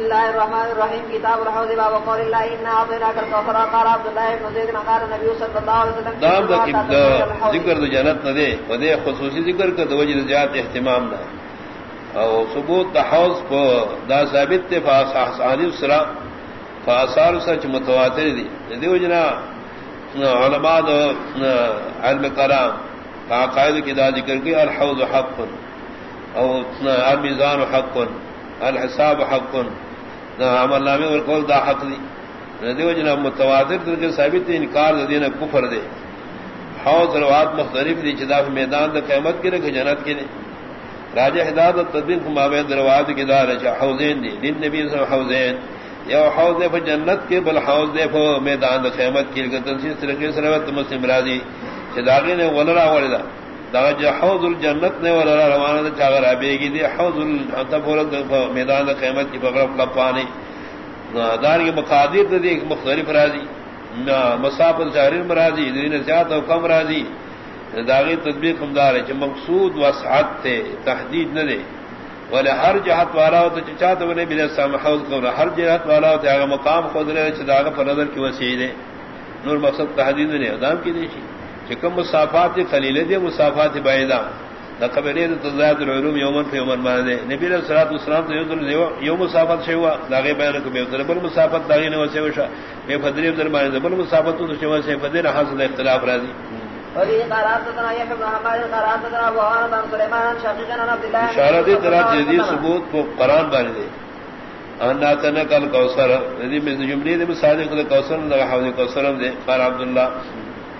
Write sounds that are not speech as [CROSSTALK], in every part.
الله الرحمن الرحيم كتاب الحوض باب قول الله إنا أعطيناك الكوثر قال عبد الله بن زيد قال النبي صلى الله عليه وسلم دام دا ذکر دا جنت نہ دے ودے خصوصی ذکر کا دوجہ زیادہ اہتمام نہ او ثبوت دا حوض کو دا ثابت تے فاصح حدیث سرا فاثار سچ متواتر دی دیو جنا علماء دا علم کلام عقائد کی دا ذکر کی الحوض حق او المیزان حق الحساب حق عمل نامے اور قول دا حق دی. دیو جنا متواتر در کے ثابت انکار دین کفر دے حوض روات مختلف دی چدا میدان دا قیمت کے رکھ، جنت کے راجہ ہدایت تدبیر کو مابین دروات کی دار ہے حوضین دی. دین نبی صلی اللہ حوضین. یا حوض دے پر جنت کے بل حوض دے پر میدان دا قیمت کی لگا تنسیس طریقے سے مسلم راضی. چداغی نے ولرا ولدا دا جو حوض الجنت نے ولرا روانہ دا چاگر آبے گی دی. حوض الانتفورت میدان دا قیمت کی بغرف لپانی. دار کی مقادیر تو دیکھ مختلف راضی مسافت شہر مرادی دین زیادہ و کم راضی داغی تدبیر کمدار ہے مقصود وسعت تھے تحدید نہ دے بولے ہر جہت والا ہو تو چاہتے بنے بھی حوض کو ہر جہت والا ہوتا ہے مقام خود رہے چاغ پر نظر کی وسیع دے. نور مقصد تحدید نے ادام کی دیشی چکم مسافات خلیلے دے مسافات باعدہ العلوم یومن فی یومن مانے نبی علیہ الصلوۃ والسلام تو یوم مسافت سے ہوا داغے بیان کو بے بل مسافت داغے نے وسے وشا بے فدری در مانے بل مسافت تو سے وسے فدر حاصل اختلاف راضی. اشارہ دی طرح جدید ثبوت کو قرآن بانے دے انا تنا کل کوثر. ندی میں جملے دے صادق کوثر لگا حوض کوثر دے. قال عبداللہ.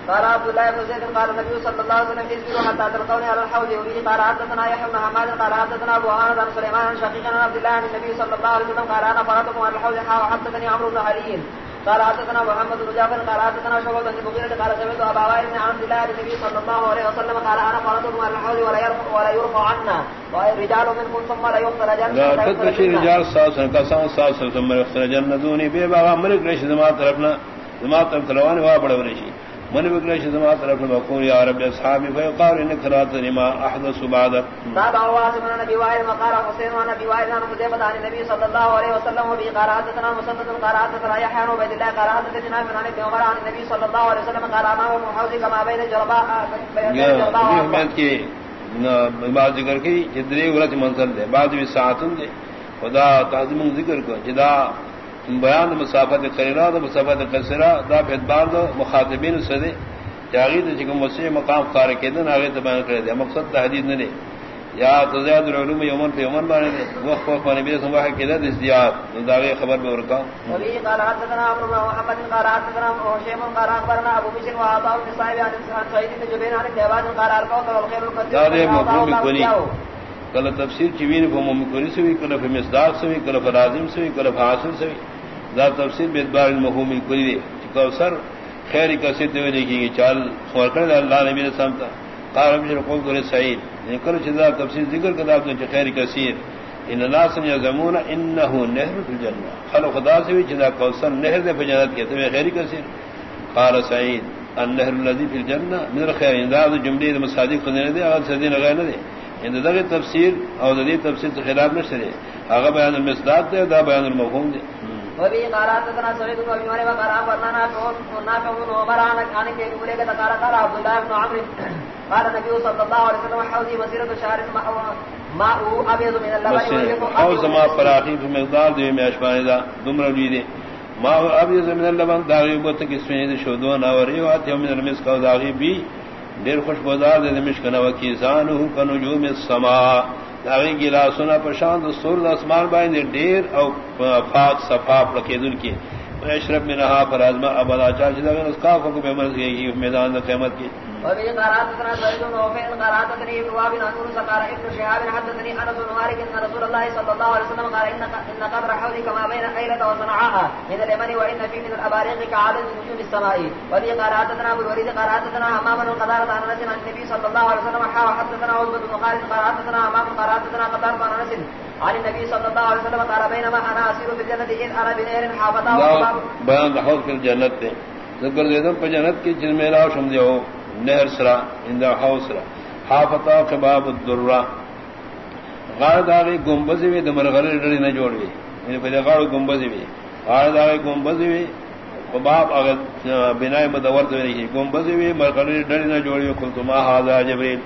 قال عبد الله بن زيد قال النبي صلى الله عليه وسلم اصبروا حتى تلقوني على الحوض وبه قال حدثنا يحيى بن حماد قال حدثنا ابو عامر بن سليمان عن شقيق عن عبد الله عن النبي صلى الله عليه وسلم قال انا فرطكم على الحوض وحدثني عمرو بن علي. قال حدثنا محمد بن جعفر قال حدثنا شعبة بن المغيرة قال سمعت ابا وائل بن عبد الله عن النبي صلى الله عليه وسلم قال انا فرطكم على الحوض ولا يرفع ولا يرفع عنا. رجال منكم ثم لا جنة لا تدري رجال ساسا كسان ساسا ثم جنة دوني بيبا ملك ليش زما طرفنا زما طرف تلواني وها بڑا ورشي من بکر شدما طرف مقول یا رب اصحابی فیقار ان کرات لما احدث بعد. باب اواز من نبی وائل مقال حسین و نبی وائل عن حذیفہ عن النبي صلى الله عليه وسلم وبه قال حدثنا مسدد قال حدثنا يحيى بن عبد الله قال حدثنا من ابن عمر عن النبي صلى الله عليه وسلم قال حوض كما بين جرباء بين بعض ذکر کی جدری ورت منزل دے بعض بھی ساعتن دے خدا تعظیم ذکر کو جدا بیان مسافت قریرا دا مسافت قصرا دا فیدبار دا مخاطبین سدے جاغید چکم وسیع مقام خار کے دن آگے تو بیان کرے دے۔ مقصد تحدید نہ دے یا تزیاد العلوم یومن فی یومن بانے دے۔ وقت وقت پانے بیدے سماح کے دے ازدیاد داغی خبر بے ورکا۔ وبی قال حدثنا عمر بن محمد قال حدثنا حشیم قال اخبرنا ابو بشر و عطاء بن صاحب عن سعید بن جبیر عن دیوان قال القوت والخير القدير. دارے مفہوم کنی کل تفسیر چوین فہم کنی سوی کل فمصداق سوی کل فرازم سوی کل فحاصل سوی. ذات تفسیر بیدبار المحوم کوئی دے کوثر خیر کا سد ہوئے دیکھیں گے، چال خور اللہ نبی نے سمتا قال رب قول قول سعید نکل چدا تفسیر ذکر کدا تو خیر کثیر ان الناس يزمون انه نهر في الجنه خلق خدا سے بھی چدا کوثر نہر دے جنت کے تو خیر کثیر قال سعید النهر الذي في الجنه من خیر انداز یعنی جملے مصادق نے دے اور سدین غیر نہ دے ان دغه تفسیر او دغه تفسیر کے خلاف نہ شرے اگر بیان المصداق دے دا بیان المفہوم دے وبه قال حدثنا سعيد بن ابي مريم قال اخبرنا نافع بن عمر عن عن كيقول لك قال قال عبد الله بن عمرو. قال النبي صلى الله عليه وسلم حوضي مسيرة شهر ماء ابيض من اللبن حوض ما فراخي في مقدار دي میں اشبان دا دمر لي ما ابيض من اللبن؟ کی المسك داغي بھی دیر خوش بازار دے مشک نو کی زانو کنجوم السماء داوی گلا سنا پرشانت سور اسمان بائیں ڈیر او پاک صفا رکھے دل کی اشرف میں نہا پر ازما ابدا چار اس کا کو بے مرض گئی میدان قیامت کی. وفي قرات سنة زيد وفي قرات سنة ابن واب نانور سقار ابن شهاب حدثني انس بن مالك ان رسول الله صلى الله عليه وسلم قال ان ان قبر حولي كما بين ايلة وصنعاء من اليمن وان في من الاباريق كعدد نجوم السماء. وفي قرات سنة ابو الوليد قرات سنة امام القدارة عن انس عن النبي صلى الله عليه وسلم حا حدثنا عزبة بن خالد قرات سنة امام قرات سنة قدارة عن انس عن النبي صلى الله عليه وسلم قال بينما انا اسير في الجنة اذ ارى بنير حافظا بیان حوض في الجنة ذکر دیدم پہ جنت کی جن میں راو شم دیو نہر سرا اندا حوسرا حافتا کباب الدرا غار داغی گنبز وی دمر غر ڈڑی نہ جوڑ وی یعنی غاڑ گمبز بھی آڑ داغ گمبز بھی باپ اگر بنا مدور گمبز بھی مرکڑی ڈری نہ جوڑی کل تو ماں ہاضا جبریل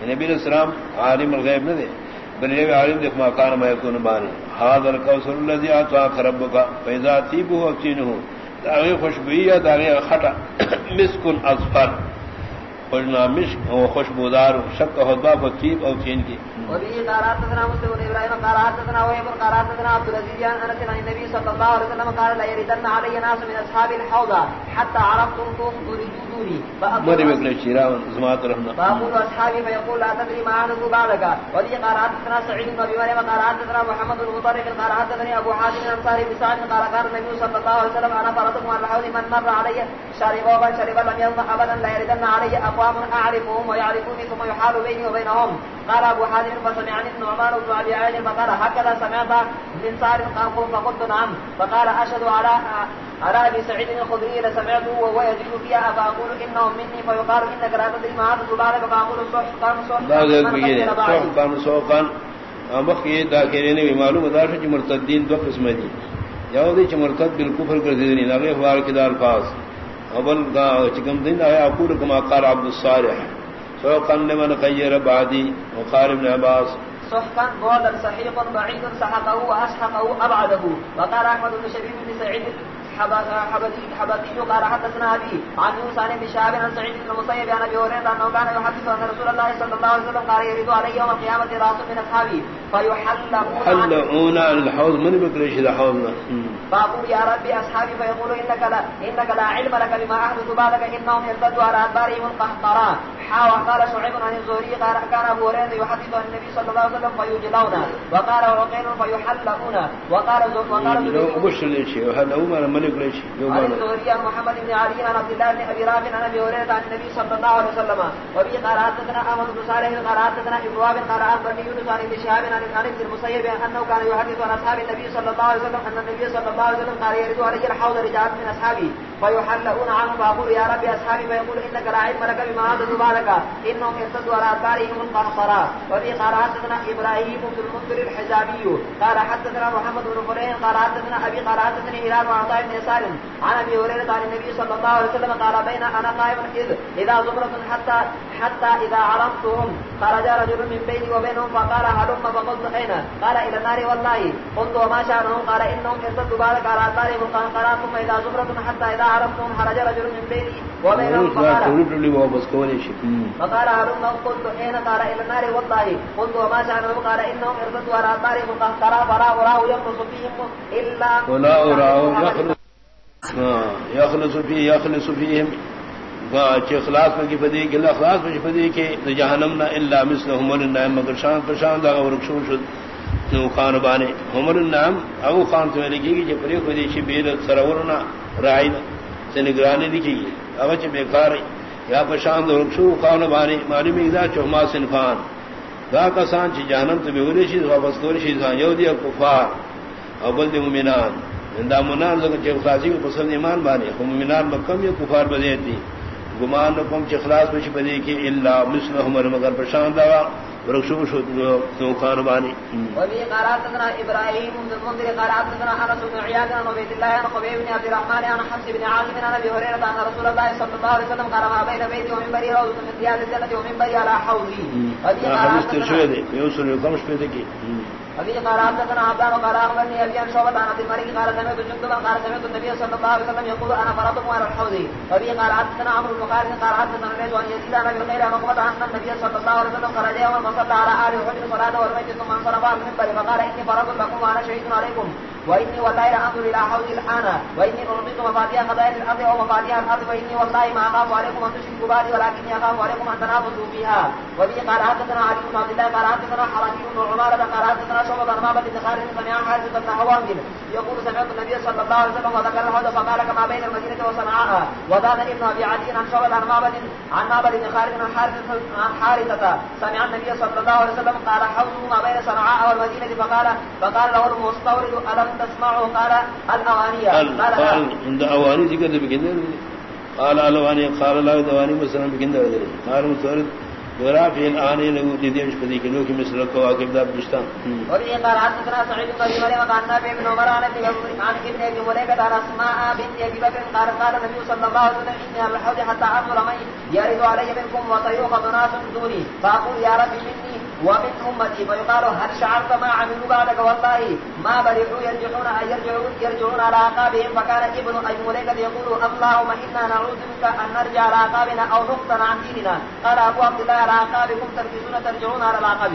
یعنی نبی السلام عالم الغیب نہ دے۔ بل عالم دیکھ ما کان ما یکون بانی۔ حاضر کوثر الذی اعطا ربک فاذا تیبو اکینہ داغی خوشبوئی یا داغی خٹا۔ [COUGHS] مسکن اصفر خوشنا مشک و خوشبودار شک خطبہ فتیب او چین کی۔ وبه قال حدثنا مسلم بن ابراهيم قال حدثنا وهيب قال حدثنا عبد العزيز عن انس عن النبي صلى الله عليه وسلم قال لا يردن علي ناس من اصحاب الحوض حتى عرفتم تريدون دوني مری بکنے چیرا زمات رحمنا فاقول اصحابي فيقول لا تدري ما عنه بعدك وبه قال حدثنا سعيد بن ابي مريم قال حدثنا محمد بن مطرف قال حدثني ابو حاتم الانصاري بسعد قال قال النبي صلى الله عليه وسلم انا فرضكم على الحوض من مر علي شرب ومن شرب لم يظن ابدا لا يردن علي اقوام اعرفهم ويعرفوني ثم يحال بيني وبينهم. قال ابو حاتم فسمعني ابن عمر بن ابي عائل فقال هكذا سمعت من صار قام فقلت نعم. فقال اشهد على على ابي سعيد الخدري لسمعته وهو يزيد فيها فاقول انهم مني؟ فيقال انك لا تدري ما هذا سبحانه فاقول سحقا سحقا سحقا سحقا امخ یہ داخلے نے معلوم دار کہ مرتدین دو قسم دی یہودی چ مرتد بالکفر کر دی نہیں لگے فار کے دار پاس اول کا چکم دین آیا اقول کما قال عبد الصالح. سحقا لمن خير بعدي وقال ابن عباس. سحقا بعدا صحيح بعيد سحقه واسحقه ابعده. وقال احمد بن شبيب بن سعيد حبطي قال حدثنا ابي عن موسى بن شهاب عن سعيد بن المسيب عن ابي هريره انه كان يحدث ان رسول الله صلى الله عليه وسلم قال يريد علي يوم القيامه راس من اصحابي فيحلقون عن الحوض من بكرش الحوض فاقول يا ربي اصحابي فيقول انك لا انك لا علم لك بما احدث بعدك انهم يرتدوا على ادبارهم القهقران حا وقال شعيب عن الزهري قال كان ابو هريره يحدث عن النبي صلى الله عليه وسلم فيجلون وقال عقيل فيحلقون وقال وقال بشر شيء هذا من ملك عن الزهري عن محمد بن علي عن عبد الله بن ابي رافع عن ابي هريره عن النبي صلى الله عليه وسلم. وبه قال حدثنا احمد بن صالح قال حدثنا ابن وهب قال اخبرني يونس عن ابن شهاب عن عن ابن المسيب انه كان يحدث عن اصحاب النبي صلى الله عليه وسلم ان النبي صلى الله عليه وسلم قال يرد علي الحوض رجال من اصحابي فيحلؤون عنه فاقول يا ربي اصحابي فيقول انك لا علم لك بما حدث بعدك انهم ارتدوا على ادبارهم القهقرى وبه قال حدثنا ابراهيم بن المنذر الحزابي قال حدثنا محمد بن فرين قال حدثنا ابي قال حدثني هلال وعطاء بن يسار عن ابي هريره عن النبي صلى الله عليه وسلم قال بين انا قائم اذ اذا زمرة حتى حتى اذا عرفتهم خرج رجل من بيني وبينهم فقال هلم فقلت اين قال الى النار والله قلت وما شانهم قال انهم ارتدوا بارك على ادبارهم القهقرى ثم اذا زمرة حتى اذا عرفتهم خرج رجل من بيني وبينهم فقال فقال هلم قلت اين قال الى النار والله قلت وما شانهم قال انهم ارتدوا على ادبارهم القهقرى فلا اراه يخلص فيهم الا ولا اراه يخلص یخلص فی یخلص فیہم چ اخلاص میں کی فدی کہ اخلاص میں فدی کہ جہنم نہ الا مثلهم النعم مگر شان پر شان دا شد نو خان بانے عمر النعم ابو خان تو لگی کہ پری فدی چ بیر سرورنا رائن سے نگرانی لکھی اب چ بیکار یا پر شان دا ورکشو خان بانے ماری میں سنفان۔ دا کسان چ جہنم تو بیوری شی واپس کوری شی یو دی کفار اول دی مومنان۔ دا منان لگا چه خلاصی کو پسند ایمان بانی۔ بانے مومنان مکم یا کفار بدے دی گمان کم چه خلاص بچ بدے کہ الا مثلهم مگر پرشان دا ورخشو شو تو خان بانی وبي قرات لنا ابراهيم بن المنذر قرات لنا انس بن عياض بن عبد الله بن قبيب بن عبد الرحمن عن حفص بن عاصم بن ابي هريره ان رسول الله صلى الله عليه وسلم قال ما بين بيتي ومنبري روضه من رياض الجنه ومنبري على حوضي وبي قرات لنا يوصل يقوم شبيتك ابي قال حدثنا عبدان قال اخبرني ابي عن شعبة عن عبد الملك قال سمعت جندبا قال سمعت النبي صلى الله عليه وسلم يقول انا فرطكم على الحوض ابي قال حدثنا عمرو بن خالد قال حدثنا ليس عن يزيد عن ابي الخير عن عقبة عن النبي صلى الله عليه وسلم خرج يوما فصلى على اهل حجر صلاة والميت ثم انصرف عن المنبر فقال اني فرط لكم وانا شهيد عليكم واني والله لا انظر الى حوضي الان واني اعطيت مفاتيح خزائن الارض او مفاتيح الارض واني والله ما اخاف عليكم ان تشركوا بعدي، ولكني اخاف عليكم ان تنافسوا فيها. وبه قال حدثنا علي بن عبد الله، قال حدثنا حرمي بن عمارة، قال حدثنا شعبة عن مابة بن خالد سمع حارث بن هوانجل يقول سمعت النبي صلى الله عليه وسلم وذكر الحوض، فقال كما بين المدينة وصنعاء. وزاد ابن ابي عدي عن شعبة عن مابة عن مابة بن خالد عن حارثة. سمع النبي صلى الله عليه وسلم قال حوضه ما بين صنعاء والمدينة، فقال فقال له المستورد ألم تسمعه قال الأوانية قال عند أواني ذكر بكندر قال الأواني قال الله دواني مثلا بكندر قال المستورد غرافی الان لگو دیدیمش پدی کے لوکی مثل کو عاقب دا بجتان اور یہ قال حدثنا سعيد بن مريم قال نافع بن عمر عن ابي عن ابن ابي مليكه عن اسماء بنت ابي بكر قال قال النبي صلى الله عليه وسلم على الحوض حتى انظر من يرد علي منكم وطيوخ ناس دوني. فاقول يا رب مني ومن امتي فيقال هل شعرت ما عملوا بعدك؟ والله ما برحوا يرجعون يرجعون يرجعون على عقابهم فكان ابن ابي مليكه يقول، اللهم انا نعوذ بك ان نرجع على عقابنا او نقتل عن ديننا. قال ابو عبد الله، على عقابكم ترجعون ترجعون على العقاب